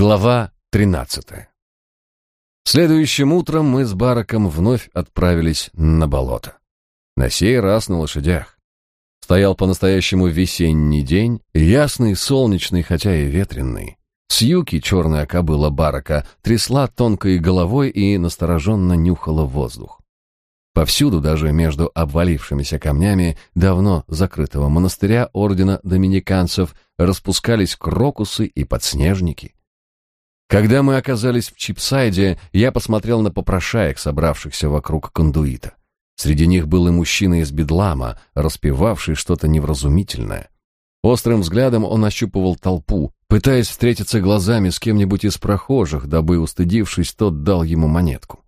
Глава 13. Следующим утром мы с Бараком вновь отправились на болото. На сей раз на лошадях. Стоял по-настоящему весенний день, ясный, солнечный, хотя и ветреный. С юки черная кобыла Барака трясла тонкой головой и настороженно нюхала воздух. Повсюду, даже между обвалившимися камнями давно закрытого монастыря ордена доминиканцев, распускались крокусы и подснежники. Когда мы оказались в Чипсайде, я посмотрел на попрошаек, собравшихся вокруг кондуита. Среди них был и мужчина из Бедлама, распевавший что-то невразумительное. Острым взглядом он ощупывал толпу, пытаясь встретиться глазами с кем-нибудь из прохожих, дабы, устыдившись, тот дал ему монетку.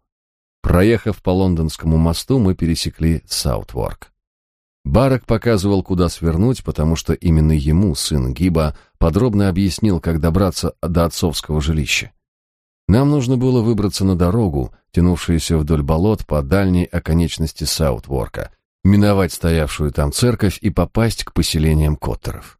Проехав по лондонскому мосту, мы пересекли Саутворк. Барак показывал, куда свернуть, потому что именно ему, сын Гиба, подробно объяснил, как добраться до отцовского жилища. Нам нужно было выбраться на дорогу, тянувшуюся вдоль болот по дальней оконечности Саутворка, миновать стоявшую там церковь и попасть к поселениям Коттеров.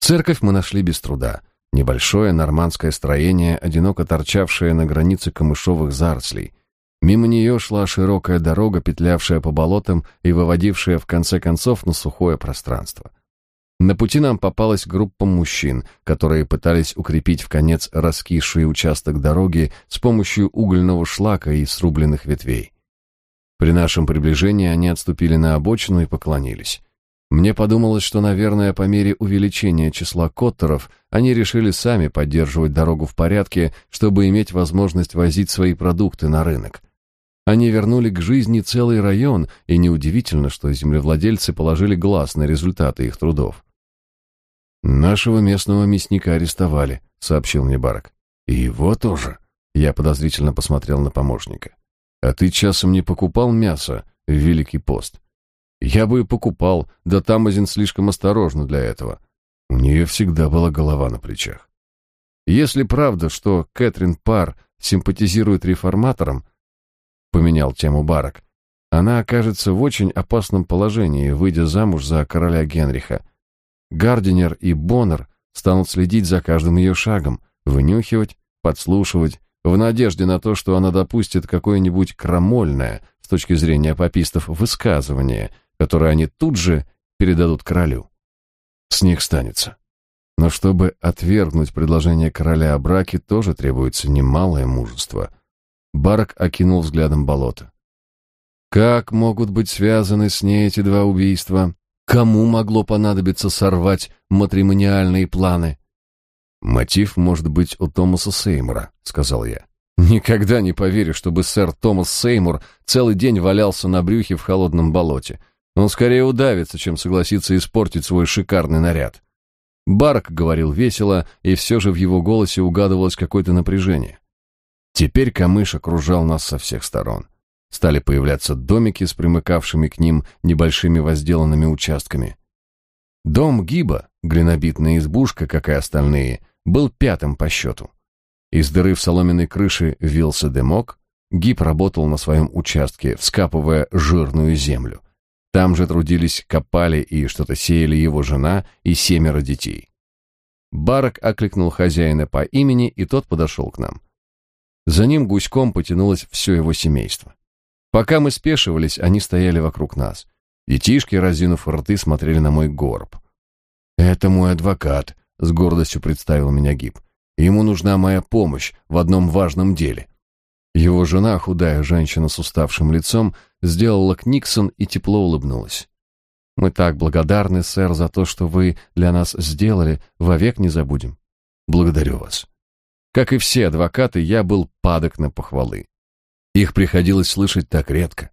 Церковь мы нашли без труда. Небольшое нормандское строение, одиноко торчавшее на границе камышовых зарослей — Мимо нее шла широкая дорога, петлявшая по болотам и выводившая в конце концов на сухое пространство. На пути нам попалась группа мужчин, которые пытались укрепить в конец раскисший участок дороги с помощью угольного шлака и срубленных ветвей. При нашем приближении они отступили на обочину и поклонились. Мне подумалось, что, наверное, по мере увеличения числа коттеров они решили сами поддерживать дорогу в порядке, чтобы иметь возможность возить свои продукты на рынок. Они вернули к жизни целый район, и неудивительно, что землевладельцы положили глаз на результаты их трудов. «Нашего местного мясника арестовали», — сообщил мне Барак. «И его тоже?» — я подозрительно посмотрел на помощника. «А ты часом не покупал мясо в Великий пост?» «Я бы и покупал, да Тамазин слишком осторожно для этого. У нее всегда была голова на плечах. Если правда, что Кэтрин Пар симпатизирует реформаторам, поменял тему Барак. Она окажется в очень опасном положении, выйдя замуж за короля Генриха. Гардинер и Боннер станут следить за каждым ее шагом, вынюхивать, подслушивать, в надежде на то, что она допустит какое-нибудь крамольное, с точки зрения папистов, высказывание, которое они тут же передадут королю. С них станется. Но чтобы отвергнуть предложение короля о браке, тоже требуется немалое мужество — Барак окинул взглядом болото. Как могут быть связаны с ней эти два убийства? Кому могло понадобиться сорвать матримониальные планы? Мотив может быть у Томаса Сеймура, сказал я. Никогда не поверю, чтобы сэр Томас Сеймур целый день валялся на брюхе в холодном болоте. Он скорее удавится, чем согласится испортить свой шикарный наряд. Барк говорил весело, и все же в его голосе угадывалось какое-то напряжение. Теперь камыш окружал нас со всех сторон. Стали появляться домики с примыкавшими к ним небольшими возделанными участками. Дом Гиба, глинобитная избушка, как и остальные, был пятым по счету. Из дыры в соломенной крыше вился дымок, Гиб работал на своем участке, вскапывая жирную землю. Там же трудились, копали и что-то сеяли его жена и семеро детей. Барак окликнул хозяина по имени, и тот подошел к нам. За ним гуськом потянулось все его семейство. Пока мы спешивались, они стояли вокруг нас. Детишки, разинув рты, смотрели на мой горб. «Это мой адвокат», — с гордостью представил меня Гиб. «Ему нужна моя помощь в одном важном деле». Его жена, худая женщина с уставшим лицом, сделала книксон и тепло улыбнулась. «Мы так благодарны, сэр, за то, что вы для нас сделали, вовек не забудем. Благодарю вас». Как и все адвокаты, я был падок на похвалы. Их приходилось слышать так редко.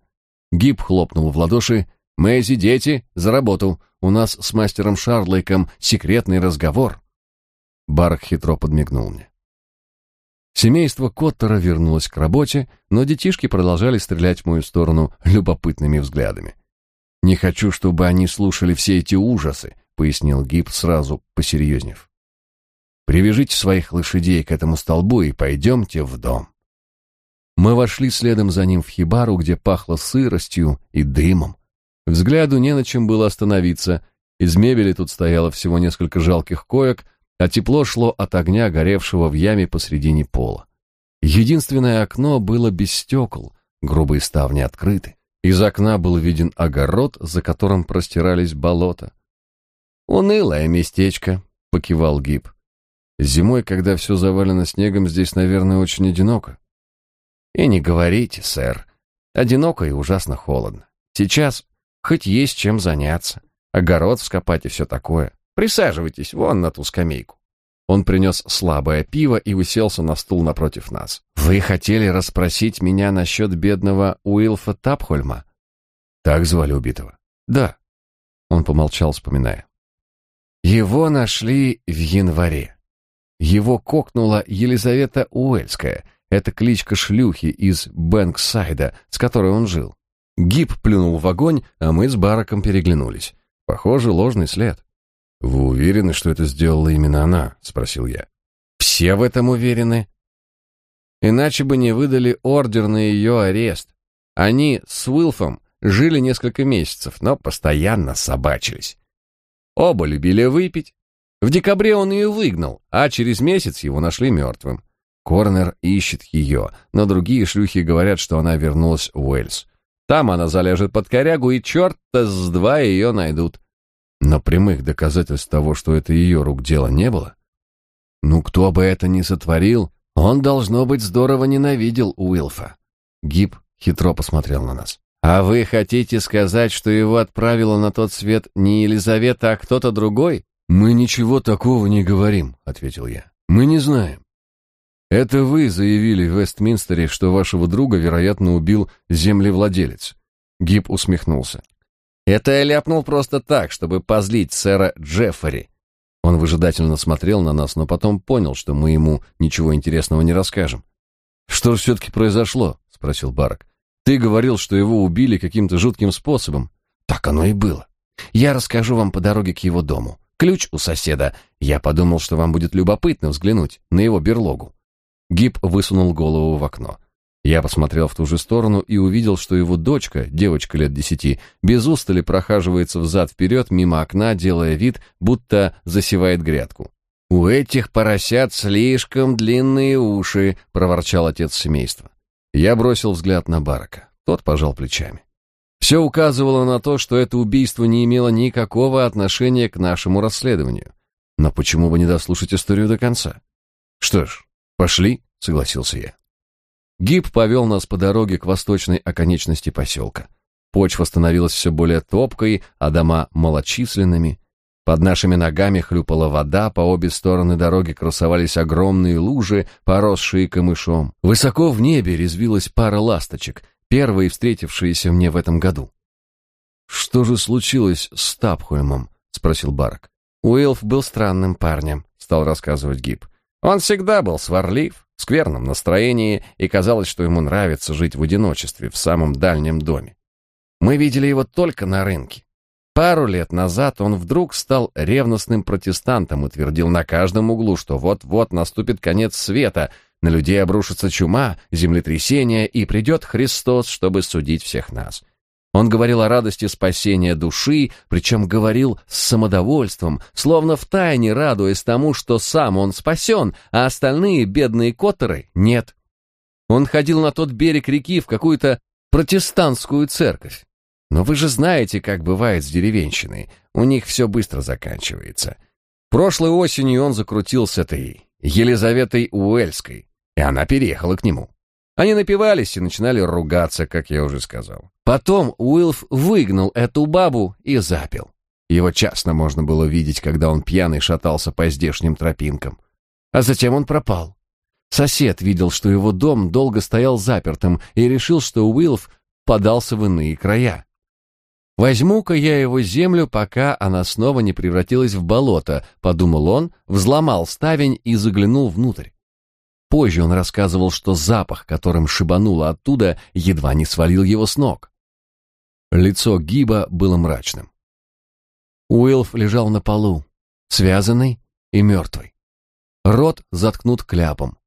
Гиб хлопнул в ладоши. «Мэйзи, дети, за работу! У нас с мастером Шарлейком секретный разговор!» Барк хитро подмигнул мне. Семейство Коттера вернулось к работе, но детишки продолжали стрелять в мою сторону любопытными взглядами. «Не хочу, чтобы они слушали все эти ужасы», — пояснил Гиб, сразу посерьезнев. Привяжите своих лошадей к этому столбу и пойдемте в дом. Мы вошли следом за ним в хибару, где пахло сыростью и дымом. Взгляду не на чем было остановиться. Из мебели тут стояло всего несколько жалких коек, а тепло шло от огня, горевшего в яме посредине пола. Единственное окно было без стекол, грубые ставни открыты. Из окна был виден огород, за которым простирались болота. «Унылое местечко», — покивал Гиб. «Зимой, когда все завалено снегом, здесь, наверное, очень одиноко». «И не говорите, сэр. Одиноко и ужасно холодно. Сейчас хоть есть чем заняться. Огород вскопать и все такое. Присаживайтесь вон на ту скамейку». Он принес слабое пиво и уселся на стул напротив нас. «Вы хотели расспросить меня насчет бедного Уилфа Тапхольма?» «Так звали убитого?» «Да». Он помолчал, вспоминая. «Его нашли в январе. Его кокнула Елизавета Уэльская. Это кличка шлюхи из Бэнксайда, с которой он жил. Гиб плюнул в огонь, а мы с Бараком переглянулись. Похоже, ложный след. «Вы уверены, что это сделала именно она?» — спросил я. «Все в этом уверены. Иначе бы не выдали ордер на ее арест. Они с Уилфом жили несколько месяцев, но постоянно собачились. Оба любили выпить. В декабре он ее выгнал, а через месяц его нашли мертвым. Корнер ищет ее, но другие шлюхи говорят, что она вернулась в Уэльс. Там она заляжет под корягу, и черта с два ее найдут. Но прямых доказательств того, что это ее рук дело, не было. Ну, кто бы это ни сотворил, он, должно быть, здорово ненавидел Уилфа. Гиб хитро посмотрел на нас. «А вы хотите сказать, что его отправила на тот свет не Елизавета, а кто-то другой?» «Мы ничего такого не говорим», — ответил я. «Мы не знаем. Это вы заявили в Вестминстере, что вашего друга, вероятно, убил землевладелец». Гиб усмехнулся. Это я ляпнул просто так, чтобы позлить сэра Джеффери. Он выжидательно смотрел на нас, но потом понял, что мы ему ничего интересного не расскажем. «Что же все-таки произошло?» — спросил Барак. «Ты говорил, что его убили каким-то жутким способом». «Так оно и было. Я расскажу вам по дороге к его дому. Ключ у соседа. Я подумал, что вам будет любопытно взглянуть на его берлогу». Гиб высунул голову в окно. Я посмотрел в ту же сторону и увидел, что его дочка, девочка лет десяти, без устали прохаживается взад-вперед мимо окна, делая вид, будто засевает грядку. «У этих поросят слишком длинные уши», — проворчал отец семейства. Я бросил взгляд на Барака. Тот пожал плечами. Все указывало на то, что это убийство не имело никакого отношения к нашему расследованию. Но почему бы не дослушать историю до конца? Что ж, пошли, согласился я. Гиб повел нас по дороге к восточной оконечности поселка. Почва становилась все более топкой, а дома малочисленными. Под нашими ногами хлюпала вода, по обе стороны дороги красовались огромные лужи, поросшие камышом. Высоко в небе резвилась пара ласточек, первые встретившиеся мне в этом году. «Что же случилось с Тапхуэмом?» — спросил Барак. «Уилф был странным парнем», — стал рассказывать Гиб. «Он всегда был сварлив, в скверном настроении, и казалось, что ему нравится жить в одиночестве в самом дальнем доме. Мы видели его только на рынке. Пару лет назад он вдруг стал ревностным протестантом и твердил на каждом углу, что вот-вот наступит конец света, на людей обрушится чума, землетрясение, и придет Христос, чтобы судить всех нас. Он говорил о радости спасения души, причем говорил с самодовольством, словно втайне радуясь тому, что сам он спасен, а остальные бедные коттеры нет. Он ходил на тот берег реки в какую-то протестантскую церковь. Но вы же знаете, как бывает с деревенщиной, у них все быстро заканчивается. Прошлой осенью он закрутил с этой Елизаветой Уэльской, и она переехала к нему. Они напивались и начинали ругаться, как я уже сказал. Потом Уилф выгнал эту бабу и запил. Его часто можно было видеть, когда он пьяный шатался по здешним тропинкам. А затем он пропал. Сосед видел, что его дом долго стоял запертым и решил, что Уилф подался в иные края. «Возьму-ка я его землю, пока она снова не превратилась в болото», — подумал он, взломал ставень и заглянул внутрь. Позже он рассказывал, что запах, которым шибануло оттуда, едва не свалил его с ног. Лицо Гиба было мрачным. Уилф лежал на полу, связанный и мертвый. Рот заткнут кляпом.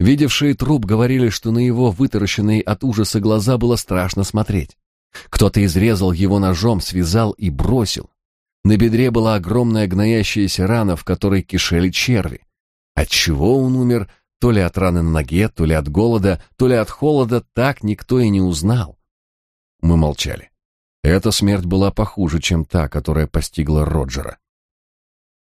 Видевшие труп говорили, что на его вытаращенные от ужаса глаза было страшно смотреть. Кто-то изрезал его ножом, связал и бросил. На бедре была огромная гноящаяся рана, в которой кишели черви. От чего он умер, то ли от раны на ноге, то ли от голода, то ли от холода, так никто и не узнал. Мы молчали. Эта смерть была похуже, чем та, которая постигла Роджера.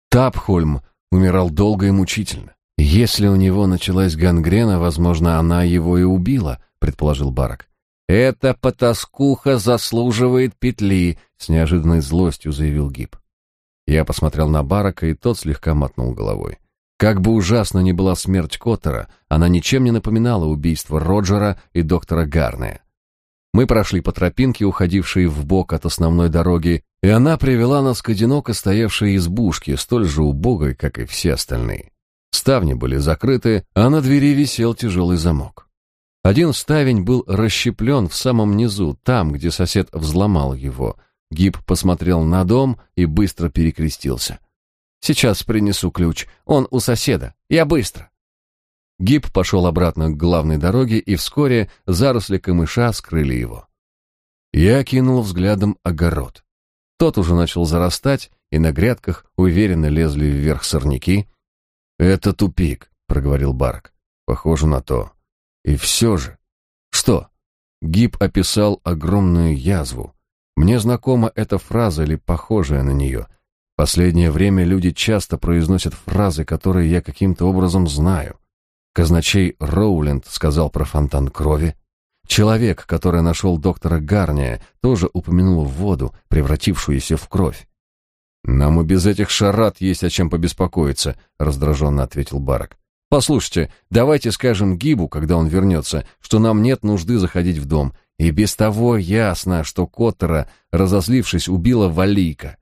Тапхольм умирал долго и мучительно. Если у него началась гангрена, возможно, она его и убила, предположил Барак. Эта потаскуха заслуживает петли, с неожиданной злостью заявил Гиб. Я посмотрел на Барака, и тот слегка мотнул головой. Как бы ужасно ни была смерть Коттера, она ничем не напоминала убийство Роджера и доктора Гарнея. Мы прошли по тропинке, уходившей вбок от основной дороги, и она привела нас к одиноко стоявшей избушке, столь же убогой, как и все остальные. Ставни были закрыты, а на двери висел тяжелый замок. Один ставень был расщеплен в самом низу, там, где сосед взломал его. Гиб посмотрел на дом и быстро перекрестился. «Сейчас принесу ключ. Он у соседа. Я быстро». Гиб пошел обратно к главной дороге, и вскоре заросли камыша скрыли его. Я кинул взглядом огород. Тот уже начал зарастать, и на грядках уверенно лезли вверх сорняки, «Это тупик», — проговорил Барк. «Похоже на то. И все же...» «Что?» Гиб описал огромную язву. Мне знакома эта фраза или похожая на нее. Последнее время люди часто произносят фразы, которые я каким-то образом знаю. Казначей Роуленд сказал про фонтан крови. Человек, который нашел доктора Гарния, тоже упомянул воду, превратившуюся в кровь. «Нам и без этих шарат есть о чем побеспокоиться», — раздраженно ответил Барак. «Послушайте, давайте скажем Гибу, когда он вернется, что нам нет нужды заходить в дом. И без того ясно, что Коттера, разозлившись, убила Валийка.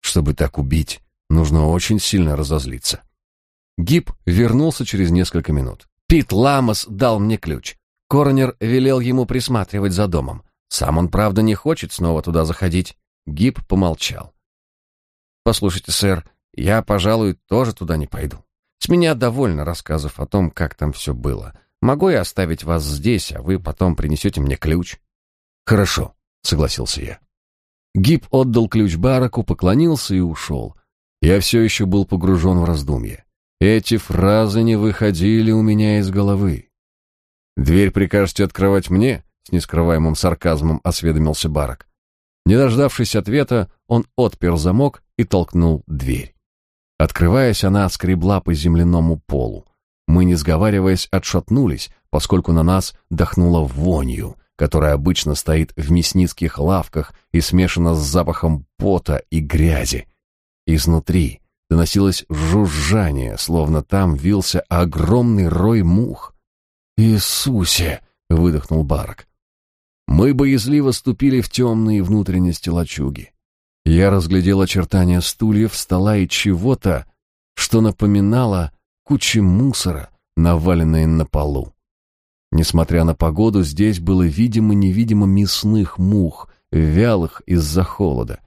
Чтобы так убить, нужно очень сильно разозлиться». Гиб вернулся через несколько минут. «Пит Ламос дал мне ключ. Коронер велел ему присматривать за домом. Сам он, правда, не хочет снова туда заходить». Гиб помолчал. Послушайте, сэр, я, пожалуй, тоже туда не пойду. С меня довольно рассказов о том, как там все было. Могу я оставить вас здесь, а вы потом принесете мне ключ? Хорошо, согласился я. Гиб отдал ключ Бараку, поклонился и ушел. Я все еще был погружен в раздумье. Эти фразы не выходили у меня из головы. «Дверь прикажете открывать мне?» — с нескрываемым сарказмом осведомился Барак. Не дождавшись ответа, он отпер замок и толкнул дверь. Открываясь, она скребла по земляному полу. Мы, не сговариваясь, отшатнулись, поскольку на нас дохнуло вонью, которая обычно стоит в мясницких лавках и смешана с запахом пота и грязи. Изнутри доносилось жужжание, словно там вился огромный рой мух. «Иисусе!» — выдохнул Барк. Мы боязливо ступили в темные внутренности лачуги. Я разглядел очертания стульев, стола и чего-то, что напоминало кучи мусора, наваленные на полу. Несмотря на погоду, здесь было видимо-невидимо мясных мух, вялых из-за холода.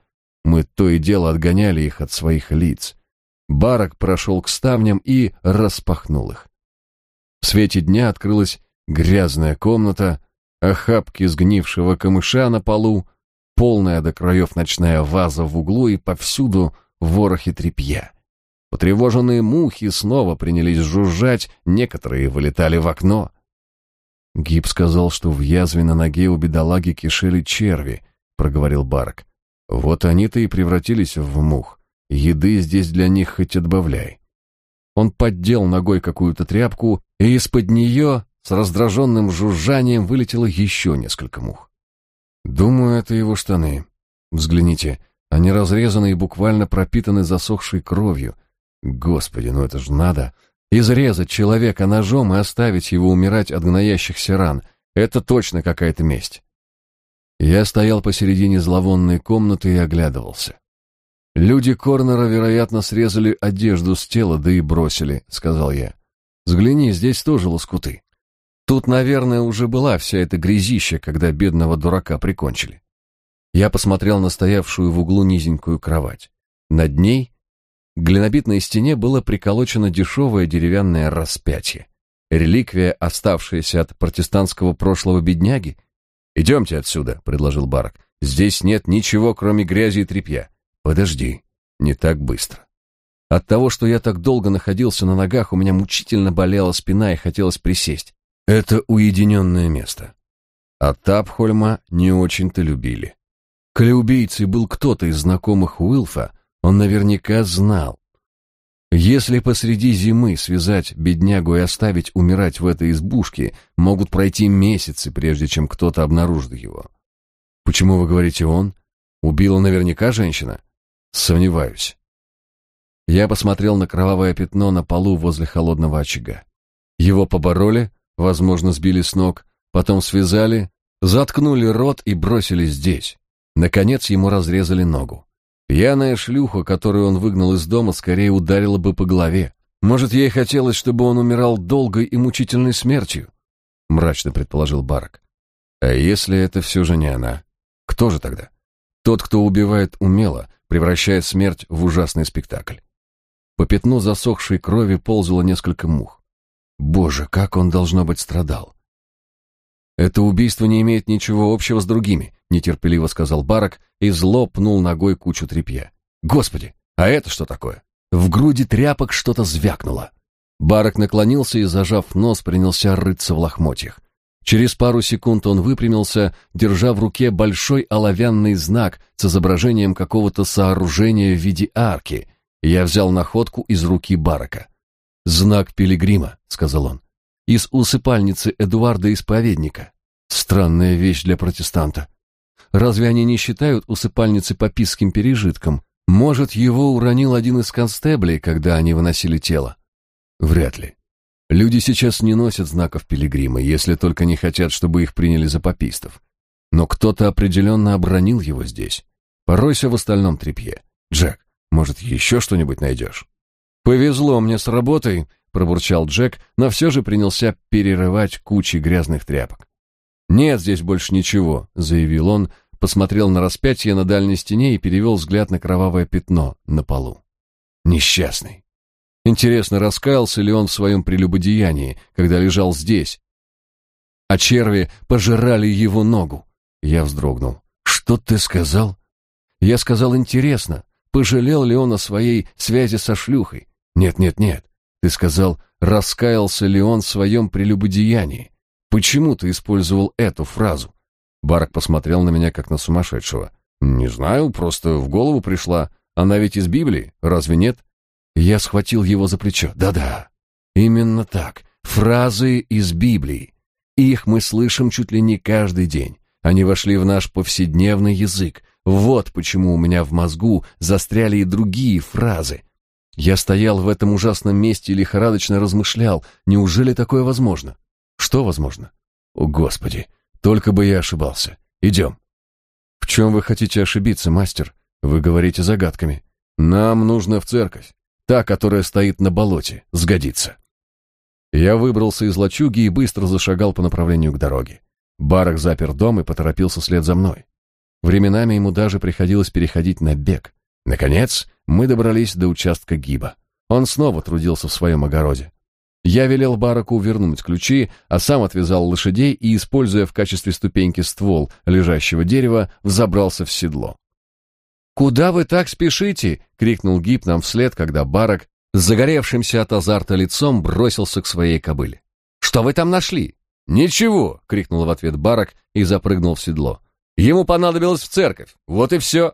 Мы то и дело отгоняли их от своих лиц. Барак прошел к ставням и распахнул их. В свете дня открылась грязная комната, охапки сгнившего камыша на полу, полная до краев ночная ваза в углу и повсюду ворохи тряпья. Потревоженные мухи снова принялись жужжать, некоторые вылетали в окно. Гиб сказал, что в язве на ноге у бедолаги кишели черви, проговорил Барк. Вот они-то и превратились в мух. Еды здесь для них хоть отбавляй. Он поддел ногой какую-то тряпку, и из-под нее с раздраженным жужжанием вылетело еще несколько мух. Думаю, это его штаны. Взгляните, они разрезаны и буквально пропитаны засохшей кровью. Господи, ну это ж надо! Изрезать человека ножом и оставить его умирать от гноящихся ран. Это точно какая-то месть. Я стоял посередине зловонной комнаты и оглядывался. «Люди Корнера, вероятно, срезали одежду с тела, да и бросили», — сказал я. «Взгляни, здесь тоже лоскуты. Тут, наверное, уже была вся эта грязища, когда бедного дурака прикончили. Я посмотрел на стоявшую в углу низенькую кровать. Над ней к глинобитной стене было приколочено дешевое деревянное распятие. Реликвия, оставшаяся от протестантского прошлого бедняги. «Идемте отсюда», — предложил Барак. «Здесь нет ничего, кроме грязи и тряпья. Подожди, не так быстро. От того, что я так долго находился на ногах, у меня мучительно болела спина и хотелось присесть. Это уединенное место. А Тапхольма не очень-то любили. Коли убийцей был кто-то из знакомых Уилфа, он наверняка знал. Если посреди зимы связать беднягу и оставить умирать в этой избушке, могут пройти месяцы, прежде чем кто-то обнаружит его. Почему вы говорите он? Убила наверняка женщина? Сомневаюсь. Я посмотрел на кровавое пятно на полу возле холодного очага. Его побороли, возможно, сбили с ног, потом связали, заткнули рот и бросили здесь. Наконец ему разрезали ногу. Пьяная шлюха, которую он выгнал из дома, скорее ударила бы по голове. Может, ей хотелось, чтобы он умирал долгой и мучительной смертью? Мрачно предположил Барак. А если это все же не она? Кто же тогда? Тот, кто убивает умело, превращает смерть в ужасный спектакль. По пятну засохшей крови ползало несколько мух. Боже, как он, должно быть, страдал. Это убийство не имеет ничего общего с другими, нетерпеливо сказал Барак и зло пнул ногой кучу тряпья. Господи, а это что такое? В груди тряпок что-то звякнуло. Барак наклонился и, зажав нос, принялся рыться в лохмотьях. Через пару секунд он выпрямился, держа в руке большой оловянный знак с изображением какого-то сооружения в виде арки. Я взял находку из руки Барака. «Знак пилигрима», — сказал он из усыпальницы Эдуарда Исповедника. Странная вещь для протестанта. Разве они не считают усыпальницы пописским пережитком? Может, его уронил один из констеблей, когда они выносили тело? Вряд ли. Люди сейчас не носят знаков пилигрима, если только не хотят, чтобы их приняли за попистов. Но кто-то определенно обронил его здесь. Поройся в остальном тряпье. Джек, может, еще что-нибудь найдешь? Повезло мне с работой, пробурчал Джек, но все же принялся перерывать кучи грязных тряпок. «Нет здесь больше ничего», — заявил он, посмотрел на распятие на дальней стене и перевел взгляд на кровавое пятно на полу. «Несчастный. Интересно, раскаялся ли он в своем прелюбодеянии, когда лежал здесь? А черви пожирали его ногу». Я вздрогнул. «Что ты сказал?» «Я сказал, интересно, пожалел ли он о своей связи со шлюхой? Нет, нет, нет. Ты сказал, раскаялся ли он в своем прелюбодеянии. Почему ты использовал эту фразу? Барк посмотрел на меня, как на сумасшедшего. Не знаю, просто в голову пришла. Она ведь из Библии, разве нет? Я схватил его за плечо. Да-да, именно так. Фразы из Библии. Их мы слышим чуть ли не каждый день. Они вошли в наш повседневный язык. Вот почему у меня в мозгу застряли и другие фразы, я стоял в этом ужасном месте и лихорадочно размышлял, неужели такое возможно? Что возможно? О, Господи, только бы я ошибался. Идем. В чем вы хотите ошибиться, мастер? Вы говорите загадками. Нам нужно в церковь. Та, которая стоит на болоте, сгодится. Я выбрался из лачуги и быстро зашагал по направлению к дороге. Барах запер дом и поторопился след за мной. Временами ему даже приходилось переходить на бег. Наконец, мы добрались до участка Гиба. Он снова трудился в своем огороде. Я велел Бараку вернуть ключи, а сам отвязал лошадей и, используя в качестве ступеньки ствол лежащего дерева, взобрался в седло. «Куда вы так спешите?» — крикнул Гиб нам вслед, когда Барак, загоревшимся от азарта лицом, бросился к своей кобыле. «Что вы там нашли?» «Ничего!» — крикнул в ответ Барак и запрыгнул в седло. «Ему понадобилось в церковь. Вот и все!»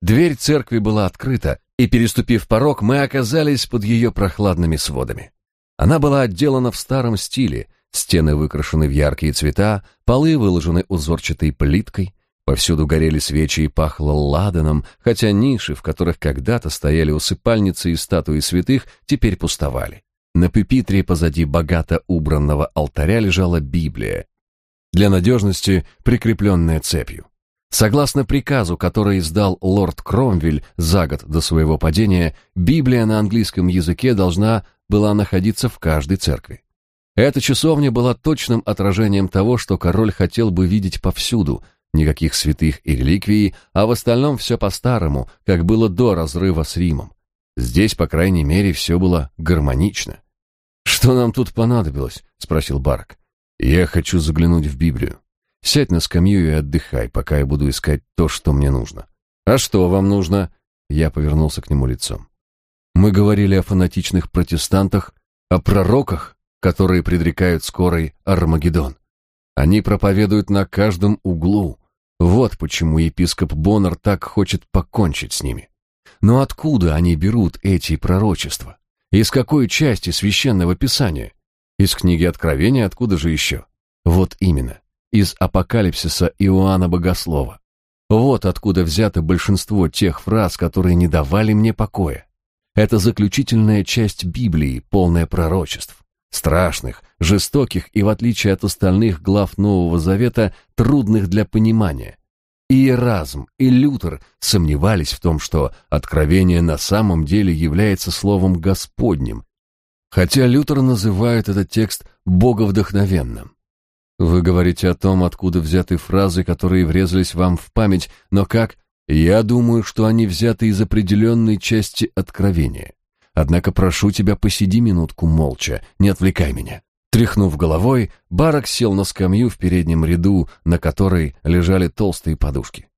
Дверь церкви была открыта, и, переступив порог, мы оказались под ее прохладными сводами. Она была отделана в старом стиле, стены выкрашены в яркие цвета, полы выложены узорчатой плиткой, повсюду горели свечи и пахло ладаном, хотя ниши, в которых когда-то стояли усыпальницы и статуи святых, теперь пустовали. На пепитре позади богато убранного алтаря лежала Библия, для надежности прикрепленная цепью. Согласно приказу, который издал лорд Кромвель за год до своего падения, Библия на английском языке должна была находиться в каждой церкви. Эта часовня была точным отражением того, что король хотел бы видеть повсюду, никаких святых и реликвий, а в остальном все по-старому, как было до разрыва с Римом. Здесь, по крайней мере, все было гармонично. «Что нам тут понадобилось?» — спросил Барк. «Я хочу заглянуть в Библию». Сядь на скамью и отдыхай, пока я буду искать то, что мне нужно. «А что вам нужно?» Я повернулся к нему лицом. «Мы говорили о фанатичных протестантах, о пророках, которые предрекают скорый Армагеддон. Они проповедуют на каждом углу. Вот почему епископ Боннер так хочет покончить с ними. Но откуда они берут эти пророчества? Из какой части священного писания? Из книги Откровения, откуда же еще? Вот именно, из Апокалипсиса Иоанна Богослова. Вот откуда взято большинство тех фраз, которые не давали мне покоя. Это заключительная часть Библии, полная пророчеств. Страшных, жестоких и, в отличие от остальных глав Нового Завета, трудных для понимания. И Эразм, и Лютер сомневались в том, что откровение на самом деле является словом Господним, хотя Лютер называет этот текст боговдохновенным. Вы говорите о том, откуда взяты фразы, которые врезались вам в память, но как? Я думаю, что они взяты из определенной части откровения. Однако прошу тебя, посиди минутку молча, не отвлекай меня. Тряхнув головой, Барак сел на скамью в переднем ряду, на которой лежали толстые подушки.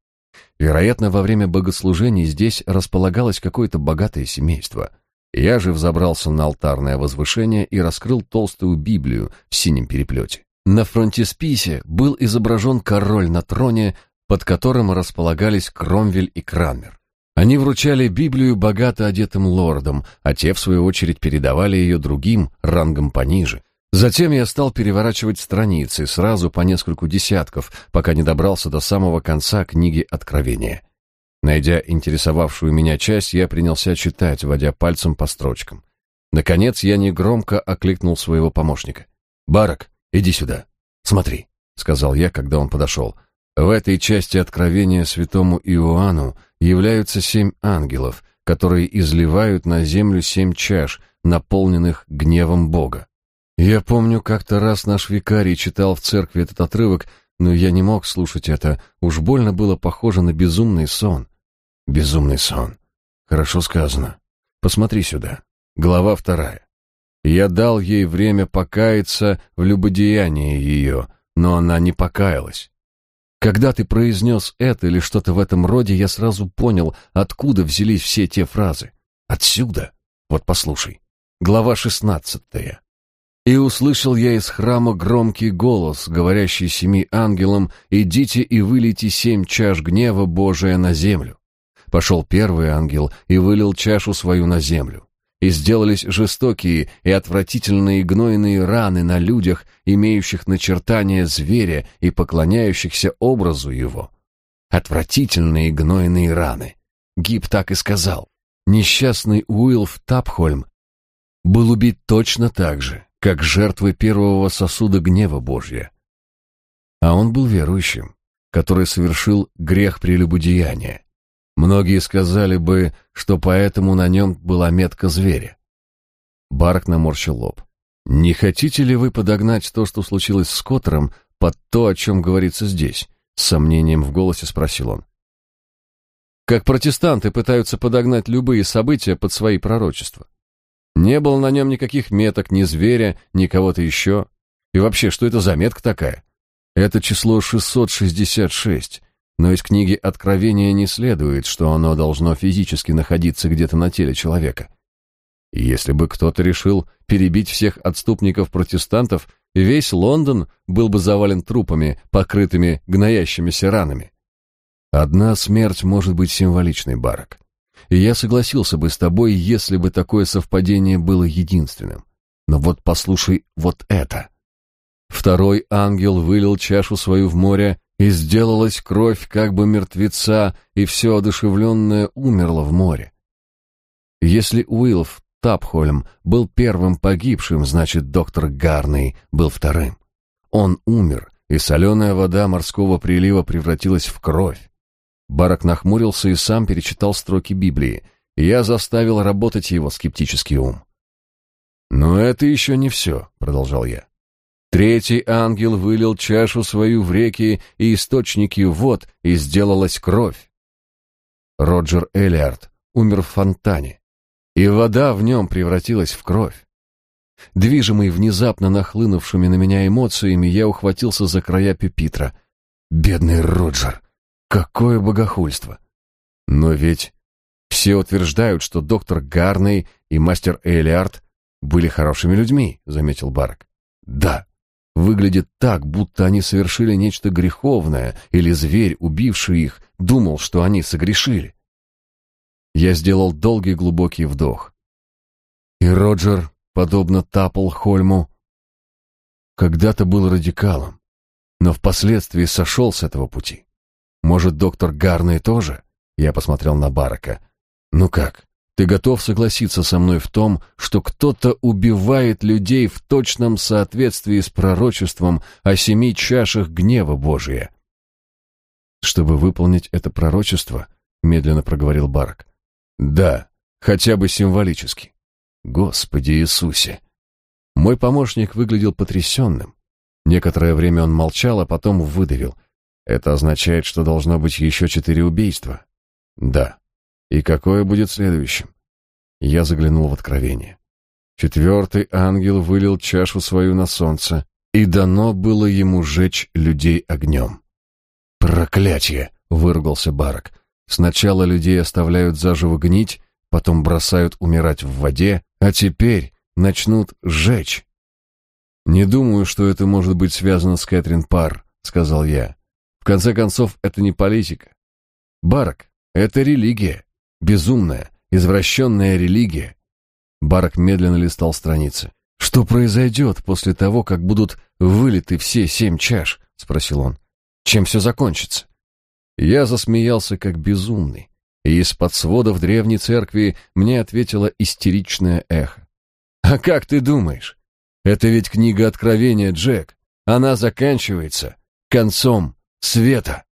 Вероятно, во время богослужений здесь располагалось какое-то богатое семейство. Я же взобрался на алтарное возвышение и раскрыл толстую Библию в синем переплете. На фронтисписе был изображен король на троне, под которым располагались Кромвель и Кранмер. Они вручали Библию богато одетым лордам, а те, в свою очередь, передавали ее другим, рангом пониже. Затем я стал переворачивать страницы, сразу по нескольку десятков, пока не добрался до самого конца книги Откровения. Найдя интересовавшую меня часть, я принялся читать, водя пальцем по строчкам. Наконец я негромко окликнул своего помощника. «Барак, иди сюда. Смотри», — сказал я, когда он подошел. «В этой части Откровения святому Иоанну являются семь ангелов, которые изливают на землю семь чаш, наполненных гневом Бога. Я помню, как-то раз наш викарий читал в церкви этот отрывок, но я не мог слушать это, уж больно было похоже на безумный сон. Безумный сон. Хорошо сказано. Посмотри сюда. Глава вторая. Я дал ей время покаяться в любодеянии ее, но она не покаялась. Когда ты произнес это или что-то в этом роде, я сразу понял, откуда взялись все те фразы. Отсюда. Вот послушай. Глава шестнадцатая. «И услышал я из храма громкий голос, говорящий семи ангелам, «Идите и вылейте семь чаш гнева Божия на землю». Пошел первый ангел и вылил чашу свою на землю и сделались жестокие и отвратительные гнойные раны на людях, имеющих начертания зверя и поклоняющихся образу его. Отвратительные гнойные раны. Гиб так и сказал. Несчастный Уилф Тапхольм был убит точно так же, как жертвы первого сосуда гнева Божья. А он был верующим, который совершил грех прелюбодеяния, Многие сказали бы, что поэтому на нем была метка зверя. Барк наморщил лоб. «Не хотите ли вы подогнать то, что случилось с Коттером, под то, о чем говорится здесь?» С сомнением в голосе спросил он. Как протестанты пытаются подогнать любые события под свои пророчества. Не было на нем никаких меток, ни зверя, ни кого-то еще. И вообще, что это за метка такая? Это число 666, но из книги Откровения не следует, что оно должно физически находиться где-то на теле человека. Если бы кто-то решил перебить всех отступников-протестантов, весь Лондон был бы завален трупами, покрытыми гноящимися ранами. Одна смерть может быть символичной, Барак. И я согласился бы с тобой, если бы такое совпадение было единственным. Но вот послушай вот это. Второй ангел вылил чашу свою в море, и сделалась кровь как бы мертвеца, и все одушевленное умерло в море. Если Уилф Тапхольм был первым погибшим, значит, доктор Гарный был вторым. Он умер, и соленая вода морского прилива превратилась в кровь. Барак нахмурился и сам перечитал строки Библии, я заставил работать его скептический ум. «Но это еще не все», — продолжал я. Третий ангел вылил чашу свою в реки и источники вод, и сделалась кровь. Роджер Эллиард умер в фонтане, и вода в нем превратилась в кровь. Движимый внезапно нахлынувшими на меня эмоциями, я ухватился за края пепитра. Бедный Роджер! Какое богохульство! Но ведь все утверждают, что доктор Гарней и мастер Элиард были хорошими людьми, заметил Барк. Да, выглядит так, будто они совершили нечто греховное, или зверь, убивший их, думал, что они согрешили. Я сделал долгий глубокий вдох. И Роджер, подобно Тапл-Хольму, когда-то был радикалом, но впоследствии сошел с этого пути. Может, доктор Гарней тоже? Я посмотрел на Барака. Ну как, ты готов согласиться со мной в том, что кто-то убивает людей в точном соответствии с пророчеством о семи чашах гнева Божия? Чтобы выполнить это пророчество, медленно проговорил Барак. Да, хотя бы символически. Господи Иисусе! Мой помощник выглядел потрясенным. Некоторое время он молчал, а потом выдавил. Это означает, что должно быть еще четыре убийства. Да. И какое будет следующим? Я заглянул в откровение. Четвертый ангел вылил чашу свою на солнце, и дано было ему жечь людей огнем. «Проклятие!» — выругался Барак. «Сначала людей оставляют заживо гнить, потом бросают умирать в воде, а теперь начнут жечь». «Не думаю, что это может быть связано с Кэтрин Парр», — сказал я. «В конце концов, это не политика. Барак, это религия. Безумная, извращенная религия. Барак медленно листал страницы. «Что произойдет после того, как будут вылиты все семь чаш?» — спросил он. «Чем все закончится?» Я засмеялся как безумный, и из-под сводов древней церкви мне ответило истеричное эхо. «А как ты думаешь? Это ведь книга Откровения, Джек. Она заканчивается концом света».